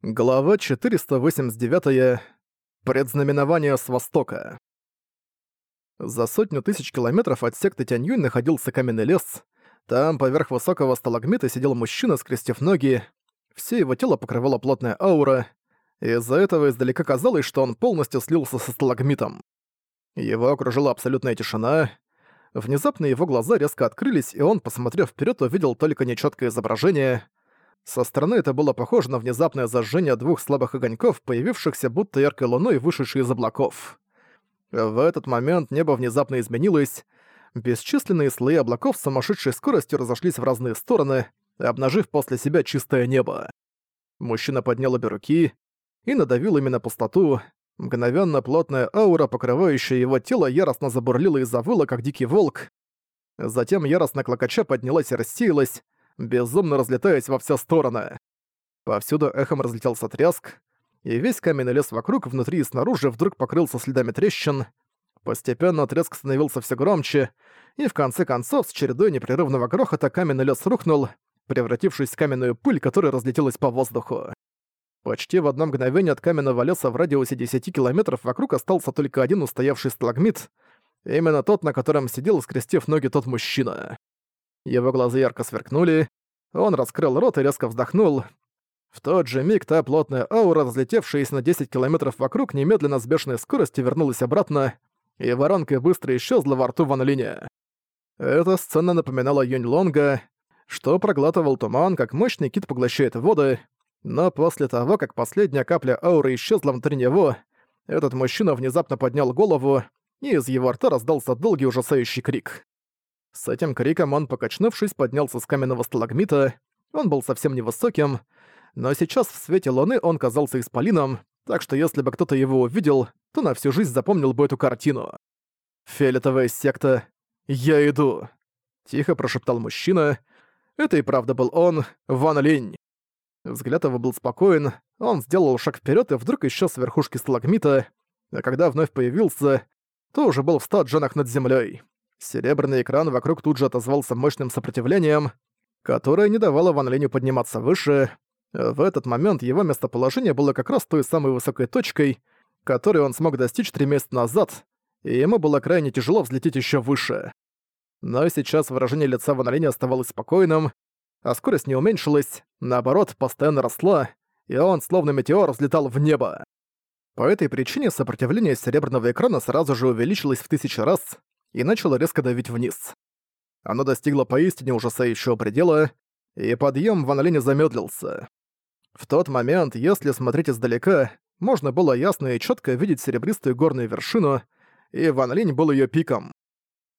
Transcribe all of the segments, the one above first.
Глава 489. Предзнаменование с востока. За сотню тысяч километров от секты Тяньюнь находился каменный лес. Там, поверх высокого сталагмита, сидел мужчина, скрестив ноги. Все его тело покрывала плотная аура. Из-за этого издалека казалось, что он полностью слился со сталагмитом. Его окружила абсолютная тишина. Внезапно его глаза резко открылись, и он, посмотрев вперед, увидел только нечеткое изображение — со стороны это было похоже на внезапное зажжение двух слабых огоньков, появившихся будто яркой луной, вышедшей из облаков. В этот момент небо внезапно изменилось. Бесчисленные слои облаков с сумасшедшей скоростью разошлись в разные стороны, обнажив после себя чистое небо. Мужчина поднял обе руки и надавил именно пустоту. Мгновенно плотная аура, покрывающая его тело, яростно забурлила и завыла, как дикий волк. Затем яростно клокоча поднялась и рассеялась, безумно разлетаясь во все стороны. Повсюду эхом разлетелся тряск, и весь каменный лес вокруг, внутри и снаружи, вдруг покрылся следами трещин. Постепенно треск становился все громче, и в конце концов, с чередой непрерывного грохота, каменный лес рухнул, превратившись в каменную пыль, которая разлетелась по воздуху. Почти в одно мгновение от каменного леса в радиусе 10 километров вокруг остался только один устоявший сталагмит, именно тот, на котором сидел, скрестив ноги тот мужчина. Его глаза ярко сверкнули, он раскрыл рот и резко вздохнул. В тот же миг та плотная аура, разлетевшаяся на 10 километров вокруг, немедленно с бешеной скоростью вернулась обратно, и воронка быстро исчезла во рту Ван Линя. Эта сцена напоминала Юнь Лонга, что проглатывал туман, как мощный кит поглощает воды, но после того, как последняя капля ауры исчезла внутри него, этот мужчина внезапно поднял голову, и из его рта раздался долгий ужасающий крик. С этим криком он, покачнувшись, поднялся с каменного сталагмита. Он был совсем невысоким, но сейчас в свете луны он казался исполином, так что если бы кто-то его увидел, то на всю жизнь запомнил бы эту картину. «Фиолетовая секта, я иду!» Тихо прошептал мужчина. Это и правда был он, Ван Линь. Взгляд его был спокоен, он сделал шаг вперед и вдруг исчез с верхушки сталагмита, а когда вновь появился, то уже был в ста джанах над землей. Серебряный экран вокруг тут же отозвался мощным сопротивлением, которое не давало Ван Линю подниматься выше. В этот момент его местоположение было как раз той самой высокой точкой, которой он смог достичь три месяца назад, и ему было крайне тяжело взлететь еще выше. Но сейчас выражение лица Ван Линя оставалось спокойным, а скорость не уменьшилась, наоборот, постоянно росла, и он, словно метеор, взлетал в небо. По этой причине сопротивление серебряного экрана сразу же увеличилось в тысячи раз, и начало резко давить вниз. Оно достигло поистине ужасающего предела, и подъем в Аналине замедлился. В тот момент, если смотреть издалека, можно было ясно и четко видеть серебристую горную вершину, и Ван Линь был ее пиком.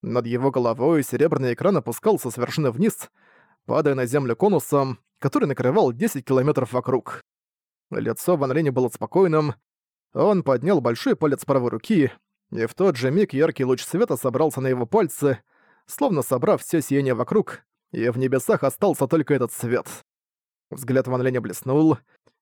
Над его головой серебряный экран опускался с вершины вниз, падая на землю конусом, который накрывал 10 километров вокруг. Лицо Ван Линя было спокойным, он поднял большой палец правой руки, и в тот же миг яркий луч света собрался на его пальцы, словно собрав все сияние вокруг, и в небесах остался только этот свет. Взгляд Ван Линя блеснул,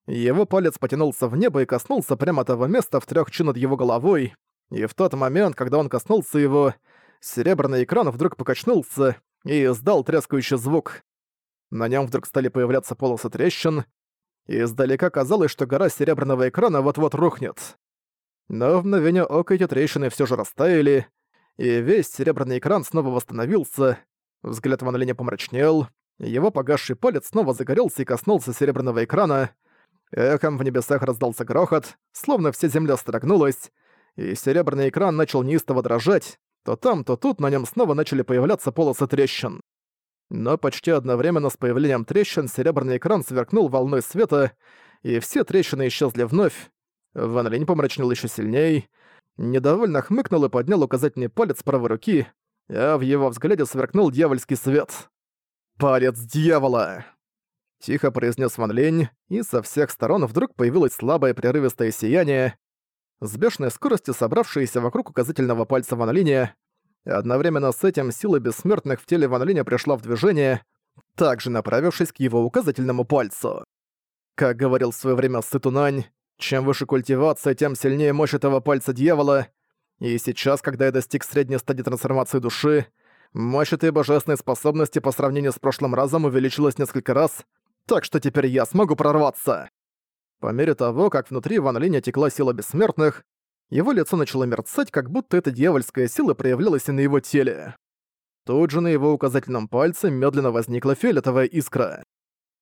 его палец потянулся в небо и коснулся прямо того места в трех чин над его головой, и в тот момент, когда он коснулся его, серебряный экран вдруг покачнулся и издал трескающий звук. На нем вдруг стали появляться полосы трещин, и издалека казалось, что гора серебряного экрана вот-вот рухнет. Но в мгновение ока эти трещины все же растаяли, и весь серебряный экран снова восстановился, взгляд Ван Линя помрачнел, его погасший палец снова загорелся и коснулся серебряного экрана, эхом в небесах раздался грохот, словно вся земля строгнулась, и серебряный экран начал неистово дрожать, то там, то тут на нем снова начали появляться полосы трещин. Но почти одновременно с появлением трещин серебряный экран сверкнул волной света, и все трещины исчезли вновь, Ван Линь помрачнел еще сильней, недовольно хмыкнул и поднял указательный палец правой руки, а в его взгляде сверкнул дьявольский свет. «Палец дьявола!» Тихо произнес Ван Линь, и со всех сторон вдруг появилось слабое прерывистое сияние, с бешеной скоростью собравшееся вокруг указательного пальца Ван Линя. Одновременно с этим сила бессмертных в теле Ван Линя пришла в движение, также направившись к его указательному пальцу. Как говорил в своё время Сытунань, чем выше культивация, тем сильнее мощь этого пальца дьявола. И сейчас, когда я достиг средней стадии трансформации души, мощь этой божественной способности по сравнению с прошлым разом увеличилась несколько раз, так что теперь я смогу прорваться. По мере того, как внутри Ван Линя текла сила бессмертных, его лицо начало мерцать, как будто эта дьявольская сила проявлялась и на его теле. Тут же на его указательном пальце медленно возникла фиолетовая искра.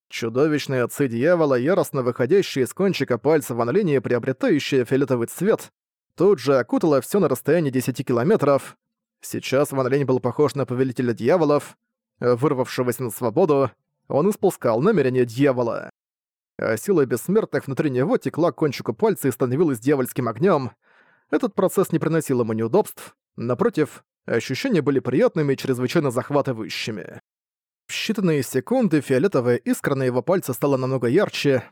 Чудовищные отцы дьявола, яростно выходящие из кончика пальца Ван Линя и приобретающие фиолетовый цвет, тут же окутала все на расстоянии 10 километров. Сейчас Ван Линь был похож на повелителя дьяволов, вырвавшегося на свободу, он испускал намерения дьявола. А сила бессмертных внутри него текла к кончику пальца и становилась дьявольским огнем. Этот процесс не приносил ему неудобств, напротив, ощущения были приятными и чрезвычайно захватывающими. В считанные секунды фиолетовая искра на его пальце стала намного ярче.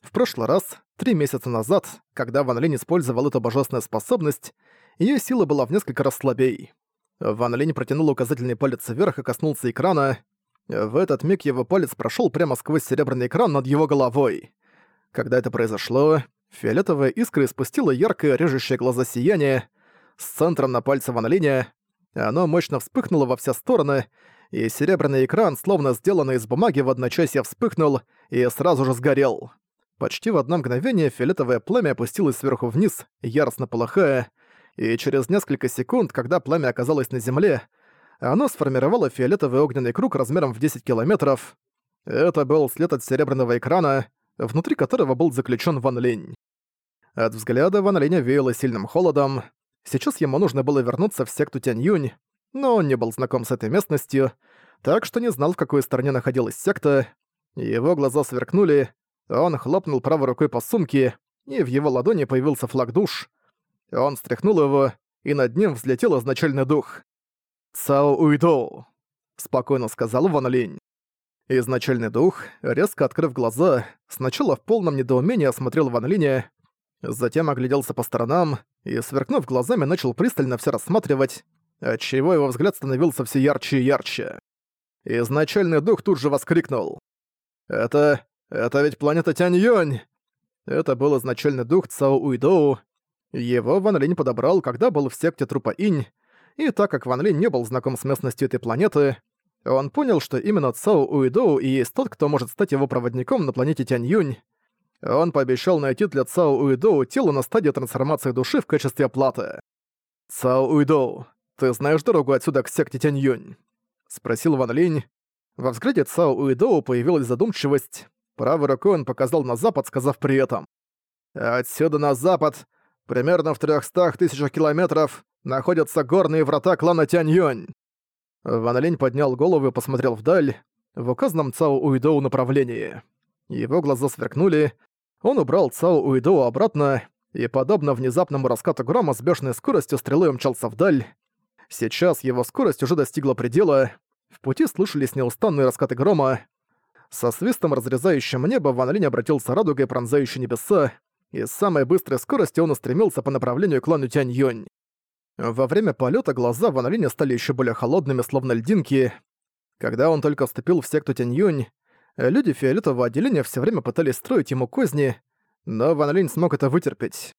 В прошлый раз, три месяца назад, когда Ван Линь использовал эту божественную способность, ее сила была в несколько раз слабей. Ван Линь протянул указательный палец вверх и коснулся экрана. В этот миг его палец прошел прямо сквозь серебряный экран над его головой. Когда это произошло, фиолетовая искра испустила яркое режущее глаза сияние. С центром на пальце Ван Линя оно мощно вспыхнуло во все стороны, и серебряный экран, словно сделанный из бумаги, в одночасье вспыхнул и сразу же сгорел. Почти в одно мгновение фиолетовое пламя опустилось сверху вниз, яростно полыхая, и через несколько секунд, когда пламя оказалось на земле, оно сформировало фиолетовый огненный круг размером в 10 километров. Это был след от серебряного экрана, внутри которого был заключен Ван Линь. От взгляда Ван Линя веяло сильным холодом. Сейчас ему нужно было вернуться в секту Тянь-Юнь, но он не был знаком с этой местностью, так что не знал, в какой стороне находилась секта. Его глаза сверкнули, он хлопнул правой рукой по сумке, и в его ладони появился флаг душ. Он стряхнул его, и над ним взлетел изначальный дух. «Цао Уйдоу», — спокойно сказал Ван Линь. Изначальный дух, резко открыв глаза, сначала в полном недоумении осмотрел Ван Линя, затем огляделся по сторонам и, сверкнув глазами, начал пристально все рассматривать, отчего его взгляд становился все ярче и ярче. Изначальный дух тут же воскликнул. «Это... это ведь планета Тянь-Юнь!» Это был изначальный дух Цао Уйдоу. Его Ван Линь подобрал, когда был в секте трупа Инь, и так как Ван Линь не был знаком с местностью этой планеты, он понял, что именно Цао Уйдоу и есть тот, кто может стать его проводником на планете Тянь-Юнь. Он пообещал найти для Цао Уйдоу тело на стадии трансформации души в качестве оплаты. «Цао Уйдоу, «Ты знаешь дорогу отсюда к секте Тянь-Юнь?» — спросил Ван Линь. Во взгляде Цао Уидоу появилась задумчивость. Правой рукой он показал на запад, сказав при этом. «Отсюда на запад, примерно в трехстах тысячах километров, находятся горные врата клана Тянь-Юнь». Ван Линь поднял голову и посмотрел вдаль, в указанном Цао Уидоу направлении. Его глаза сверкнули, он убрал Цао Уидоу обратно и, подобно внезапному раскату грома с бешеной скоростью стрелой умчался вдаль. Сейчас его скорость уже достигла предела. В пути слышались неустанные раскаты грома. Со свистом, разрезающим небо, Ван Линь обратился радугой, пронзающей небеса, и с самой быстрой скоростью он устремился по направлению к клану Тянь-Юнь. Во время полета глаза Ван Линя стали еще более холодными, словно льдинки. Когда он только вступил в секту Тянь-Юнь, люди фиолетового отделения все время пытались строить ему козни, но Ван Линь смог это вытерпеть.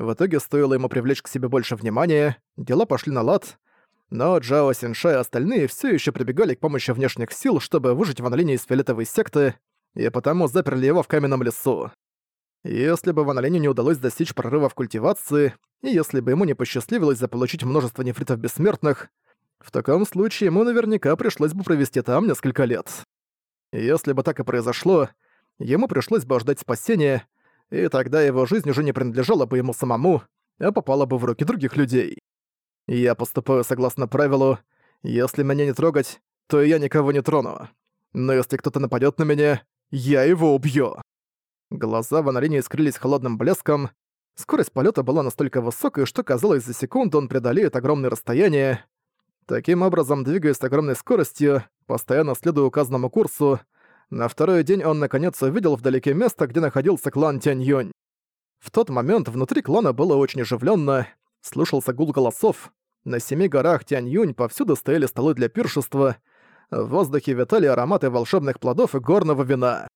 В итоге стоило ему привлечь к себе больше внимания, дела пошли на лад, но Джао Синша и остальные все еще прибегали к помощи внешних сил, чтобы выжить Ван Линя из фиолетовой секты, и потому заперли его в каменном лесу. Если бы Ван Линю не удалось достичь прорыва в культивации, и если бы ему не посчастливилось заполучить множество нефритов бессмертных, в таком случае ему наверняка пришлось бы провести там несколько лет. Если бы так и произошло, ему пришлось бы ждать спасения, и тогда его жизнь уже не принадлежала бы ему самому, а попала бы в руки других людей. Я поступаю согласно правилу «если меня не трогать, то я никого не трону. Но если кто-то нападет на меня, я его убью». Глаза Ван Линя искрились холодным блеском. Скорость полета была настолько высокой, что казалось, за секунду он преодолеет огромное расстояние. Таким образом, двигаясь с огромной скоростью, постоянно следуя указанному курсу, на второй день он наконец увидел вдалеке место, где находился клан Тянь-Юнь. В тот момент внутри клана было очень оживленно, слушался гул голосов, на семи горах Тянь-Юнь повсюду стояли столы для пиршества, в воздухе витали ароматы волшебных плодов и горного вина.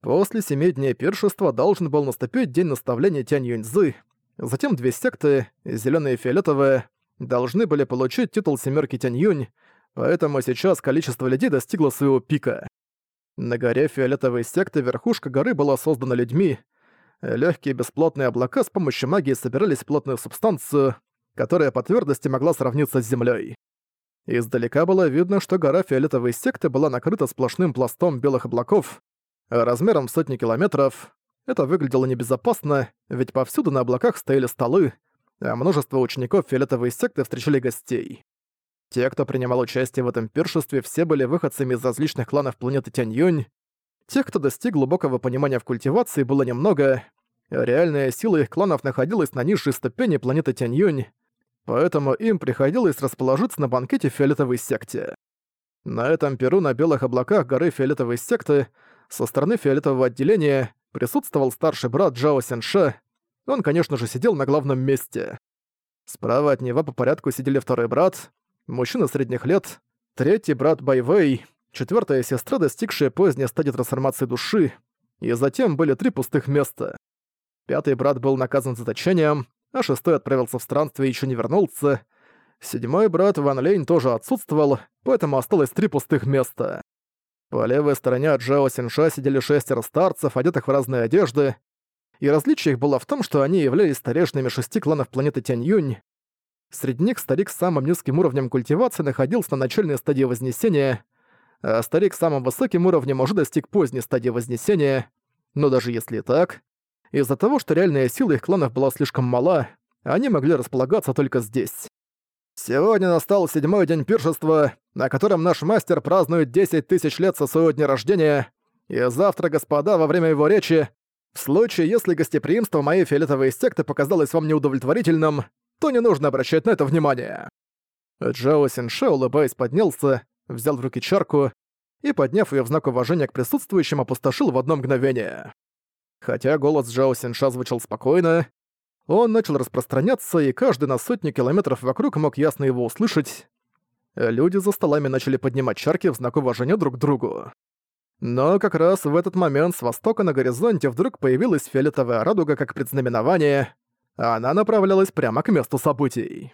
После семи дней пиршества должен был наступить день наставления Тянь-Юнь-Зы, затем две секты, зеленые и фиолетовые, должны были получить титул семерки Тянь-Юнь, поэтому сейчас количество людей достигло своего пика. На горе фиолетовой секты верхушка горы была создана людьми. Легкие бесплотные облака с помощью магии собирались в плотную субстанцию, которая по твердости могла сравниться с землей. Издалека было видно, что гора фиолетовой секты была накрыта сплошным пластом белых облаков, размером в сотни километров. Это выглядело небезопасно, ведь повсюду на облаках стояли столы, а множество учеников фиолетовой секты встречали гостей. Те, кто принимал участие в этом пиршестве, все были выходцами из различных кланов планеты Тяньюнь. Тех, кто достиг глубокого понимания в культивации, было немного. Реальная сила их кланов находилась на низшей ступени планеты Тяньюнь, поэтому им приходилось расположиться на банкете фиолетовой секте. На этом перу на белых облаках горы фиолетовой секты со стороны фиолетового отделения присутствовал старший брат Джао Сенша. Он, конечно же, сидел на главном месте. Справа от него по порядку сидели второй брат, мужчина средних лет, третий брат Байвей, четвертая сестра, достигшая поздней стадии трансформации души, и затем были три пустых места. Пятый брат был наказан заточением, а шестой отправился в странствие и еще не вернулся. Седьмой брат Ван Лейн тоже отсутствовал, поэтому осталось три пустых места. По левой стороне от Джао Синша сидели шестеро старцев, одетых в разные одежды, и различие их было в том, что они являлись старейшинами шести кланов планеты Тянь-Юнь. Среди них старик с самым низким уровнем культивации находился на начальной стадии Вознесения, а старик с самым высоким уровнем уже достиг поздней стадии Вознесения. Но даже если и так, из-за того, что реальная сила их кланов была слишком мала, они могли располагаться только здесь. Сегодня настал седьмой день пиршества, на котором наш мастер празднует 10 тысяч лет со своего дня рождения, и завтра, господа, во время его речи, в случае, если гостеприимство моей фиолетовой секты показалось вам неудовлетворительным, то не нужно обращать на это внимание». Джао Синше, улыбаясь, поднялся, взял в руки чарку и, подняв ее в знак уважения к присутствующим, опустошил в одно мгновение. Хотя голос Джао Синша звучал спокойно, он начал распространяться, и каждый на сотни километров вокруг мог ясно его услышать. Люди за столами начали поднимать чарки в знак уважения друг к другу. Но как раз в этот момент с востока на горизонте вдруг появилась фиолетовая радуга как предзнаменование, она направлялась прямо к месту событий.